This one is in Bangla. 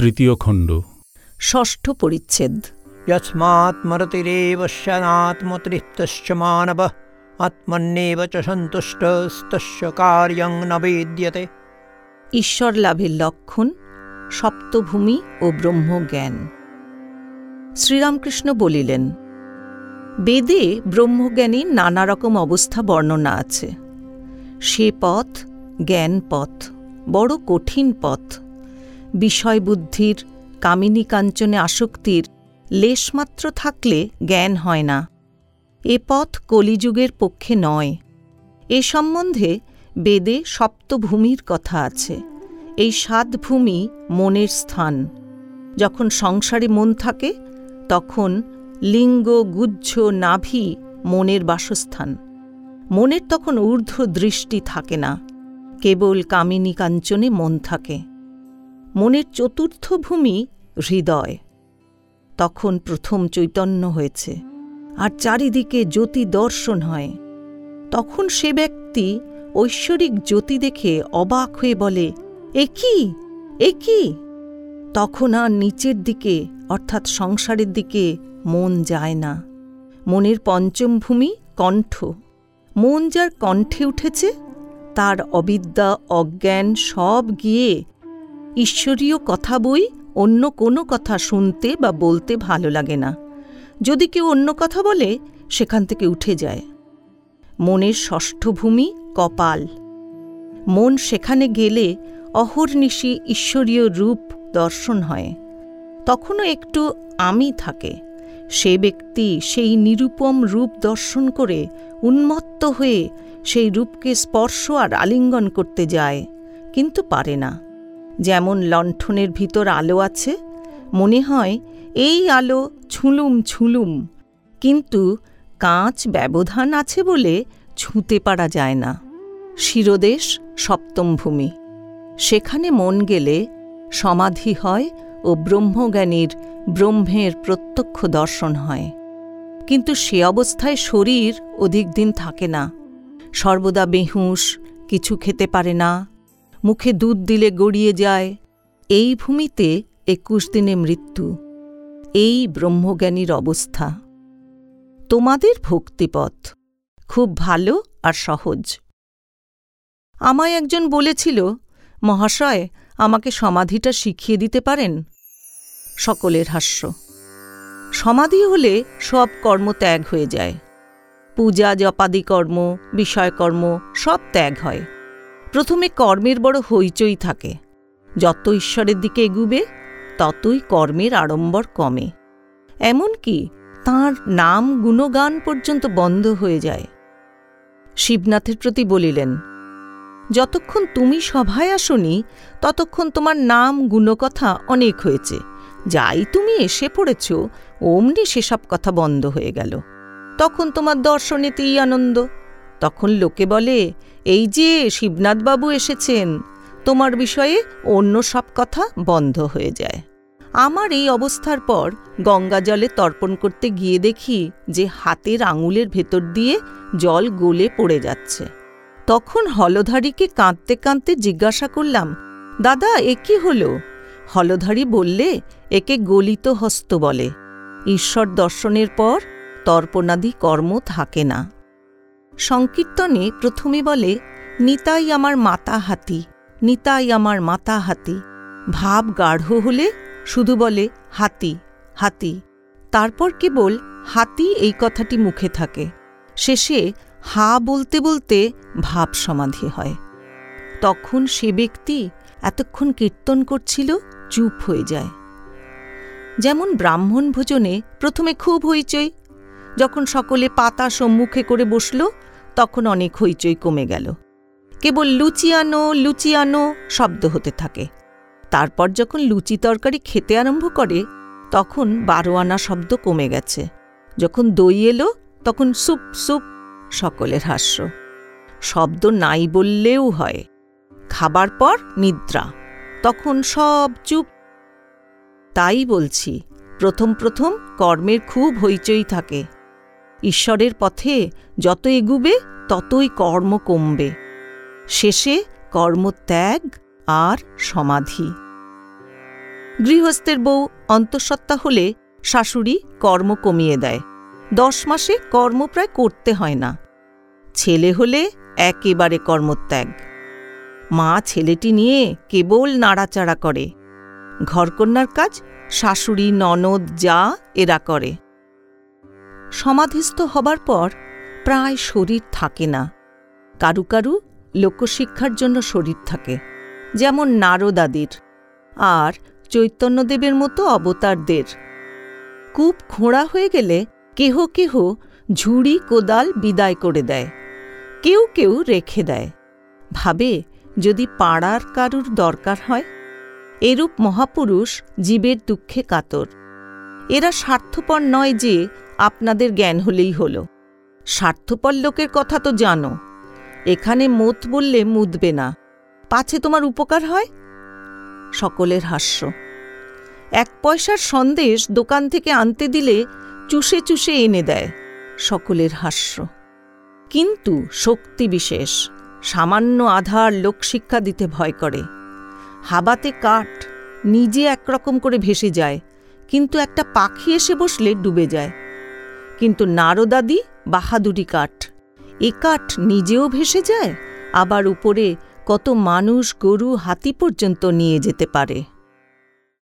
তৃতীয় খণ্ড। ষষ্ঠ পরিচ্ছেদ। যস্মাত্মরতিরেব শনাত্মতৃপ্তশ্চ মানব আত্মন্নেব চ সন্তুষ্ট স্তস্য কার্যং নবেদ্যতে ঈশ্বর লাভের লক্ষণ সপ্তভূমি ও ব্রহ্মজ্ঞান। শ্রীরামকৃষ্ণ বলিলেন বেদে ব্রহ্মজ্ঞানীর নানা রকম অবস্থা বর্ণনা আছে। সে পথ জ্ঞান পথ বড় কঠিন পথ। বিষয়বুদ্ধির, কামিনী কাঞ্চনে আসক্তির লেশমাত্র থাকলে জ্ঞান হয় না। এ পথ কলিযুগের পক্ষে নয়। এ সম্বন্ধে বেদে সপ্তভূমির কথা আছে। এই সাত ভূমি মনের স্থান। যখন সংসারে মন থাকে, তখন লিঙ্গ গুজ্জ নাভি মনের বাসস্থান। মনের তখন ঊর্ধ্ব দৃষ্টি থাকে না। কেবল কামিনী কাঞ্চনে মন থাকে। মনের চতুর্থ ভূমি হৃদয়। তখন প্রথম চৈতন্য হয়েছে, আর চারিদিকে জ্যোতি দর্শন হয়। তখন সে ব্যক্তি ঐশ্বরিক জ্যোতি দেখে অবাক হয়ে বলে, এ কি? এ কি? তখন আর নিচের দিকে, অর্থাৎ সংসারের দিকে, মন যায় না। মনের পঞ্চম ভূমি কণ্ঠ। মন যার কণ্ঠে উঠেছে, তার অবিদ্যা, অজ্ঞান সব গিয়ে ঈশ্বরীয় কথা বই অন্য কোনো কথা শুনতে বা বলতে ভালো লাগে না। যদি কেউ অন্য কথা বলে, সেখান থেকে উঠে যায়। মনের ষষ্ঠ ভূমি কপাল। মন সেখানে গেলে অহর্নিশি ঈশ্বরীয় রূপ দর্শন হয়। তখনও একটু আমি থাকে। সে ব্যক্তি সেই নিরূপম রূপ দর্শন করে উন্মত্ত হয়ে সেই রূপকে স্পর্শ আর আলিঙ্গন করতে যায়, কিন্তু পারে না। যেমন লণ্ঠনের ভিতর আলো আছে, মনে হয় এই আলো ছুলুম ছুলুম। কিন্তু কাঁচ ব্যবধান আছে বলে ছুঁতে পারা যায় না। শিরদেশ সপ্তম ভূমি। সেখানে মন গেলে সমাধি হয় ও ব্রহ্মজ্ঞানীর ব্রহ্মের প্রত্যক্ষ দর্শন হয়। কিন্তু সে অবস্থায় শরীর অধিক দিন থাকে না। সর্বদা বেহুঁশ, কিছু খেতে পারে না। মুখে দুধ দিলে গড়িয়ে যায়। এই ভূমিতে একুশ দিনে মৃত্যু। এই ব্রহ্মজ্ঞানীর অবস্থা। তোমাদের ভক্তিপথ। খুব ভালো আর সহজ। আমায় একজন বলেছিল, মহাশয়, আমাকে সমাধিটা শিখিয়ে দিতে পারেন? সকলের হাস্য। সমাধি হলে সব কর্ম ত্যাগ হয়ে যায়। পূজা জপাদি কর্ম, বিষয়কর্ম সব ত্যাগ হয়। প্রথমে কর্মের বড় হইচই থাকে। যত ঈশ্বরের দিকে এগুবে, ততই কর্মের আড়ম্বর কমে। এমনকি তাঁর নাম গুণগান পর্যন্ত বন্ধ হয়ে যায়। শিবনাথের প্রতি বলিলেন, যতক্ষণ তুমি সভায় আসনি, ততক্ষণ তোমার নাম গুণকথা অনেক হয়েছে। যাই তুমি এসে পড়েছ, অমনি সেসব কথা বন্ধ হয়ে গেল। তখন তোমার দর্শনেতেই আনন্দ। তখন লোকে বলে এই যে শিবনাথবাবু এসেছেন, তোমার বিষয়ে অন্য সব কথা বন্ধ হয়ে যায়। আমার এই অবস্থার পর গঙ্গা জলে তর্পণ করতে গিয়ে দেখি যে হাতের আঙুলের ভেতর দিয়ে জল গলে পড়ে যাচ্ছে। তখন হলধারীকে কাঁদতে কাঁদতে জিজ্ঞাসা করলাম, দাদা, এ কি হল? হলধারী বললে, একে গলিত হস্ত বলে। ঈশ্বর দর্শনের পর তর্পণাদি কর্ম থাকে না। সংকীর্তনে প্রথমে বলে, নিতাই আমার মাতা হাতি, নিতাই আমার মাতা হাতি। ভাব গাঢ় হলে শুধু বলে, হাতি হাতি। তারপর কেবল, হাতি এই কথাটি মুখে থাকে। শেষে, হা বলতে বলতে ভাব সমাধি হয়। তখন সে ব্যক্তি এতক্ষণ কীর্তন করছিল, চুপ হয়ে যায়। যেমন ব্রাহ্মণ ভোজনে প্রথমে খুব হইচই, যখন সকলে পাতা সম্মুখে করে বসল তখন অনেক হইচই কমে গেল। কেবল লুচি লুচিয়ানো লুচিয়ানো শব্দ হতে থাকে। তারপর যখন লুচি তরকারি খেতে আরম্ভ করে, তখন বারো আনা শব্দ কমে গেছে। যখন দই এলো, তখন সুপ সুপ, সকলের হাস্য। শব্দ নাই বললেও হয়। খাবার পর নিদ্রা। তখন সব চুপ। তাই বলছি, প্রথম প্রথম কর্মের খুব হইচই থাকে। ঈশ্বরের পথে যত এগুবে, ততই কর্ম কমবে। শেষে কর্মত্যাগ আর সমাধি। গৃহস্থের বউ অন্তঃসত্ত্বা হলে শাশুড়ি কর্ম কমিয়ে দেয়। দশ মাসে কর্ম প্রায় করতে হয় না। ছেলে হলে একেবারে কর্মত্যাগ। মা ছেলেটি নিয়ে কেবল নাড়াচাড়া করে। ঘরকন্যার কাজ শাশুড়ি, ননদ যা এরা করে। সমাধিস্থ হবার পর প্রায় শরীর থাকে না। কারু কারু লোকশিক্ষার জন্য শরীর থাকে, যেমন নারদাদির আর চৈতন্যদেবের মতো অবতারদের। কূপ খোঁড়া হয়ে গেলে কেহ কেহ ঝুড়ি কোদাল বিদায় করে দেয়, কেউ কেউ রেখে দেয়। ভাবে, যদি পাড়ার কারুর দরকার হয়, এরূপ মহাপুরুষ জীবের দুঃখে কাতর। এরা স্বার্থপর নয় যে আপনাদের জ্ঞান হলেই হল। স্বার্থপর লোকের কথা তো জানো। এখানে মত বললে মুদবে না। পাছে তোমার উপকার হয়? সকলের হাস্য। এক পয়সার সন্দেশ দোকান থেকে আনতে দিলে চুষে চুষে এনে দেয়। সকলের হাস্য। কিন্তু শক্তি বিশেষ। সামান্য আধার লোকশিক্ষা দিতে ভয় করে। হাবাতে কাঠ নিজে একরকম করে ভেসে যায়। কিন্তু একটা পাখি এসে বসলে ডুবে যায়। কিন্তু নারদাদি বাহাদুরি কাঠ। এ কাঠ নিজেও ভেসে যায়, আবার উপরে কত মানুষ গরু হাতি পর্যন্ত নিয়ে যেতে পারে।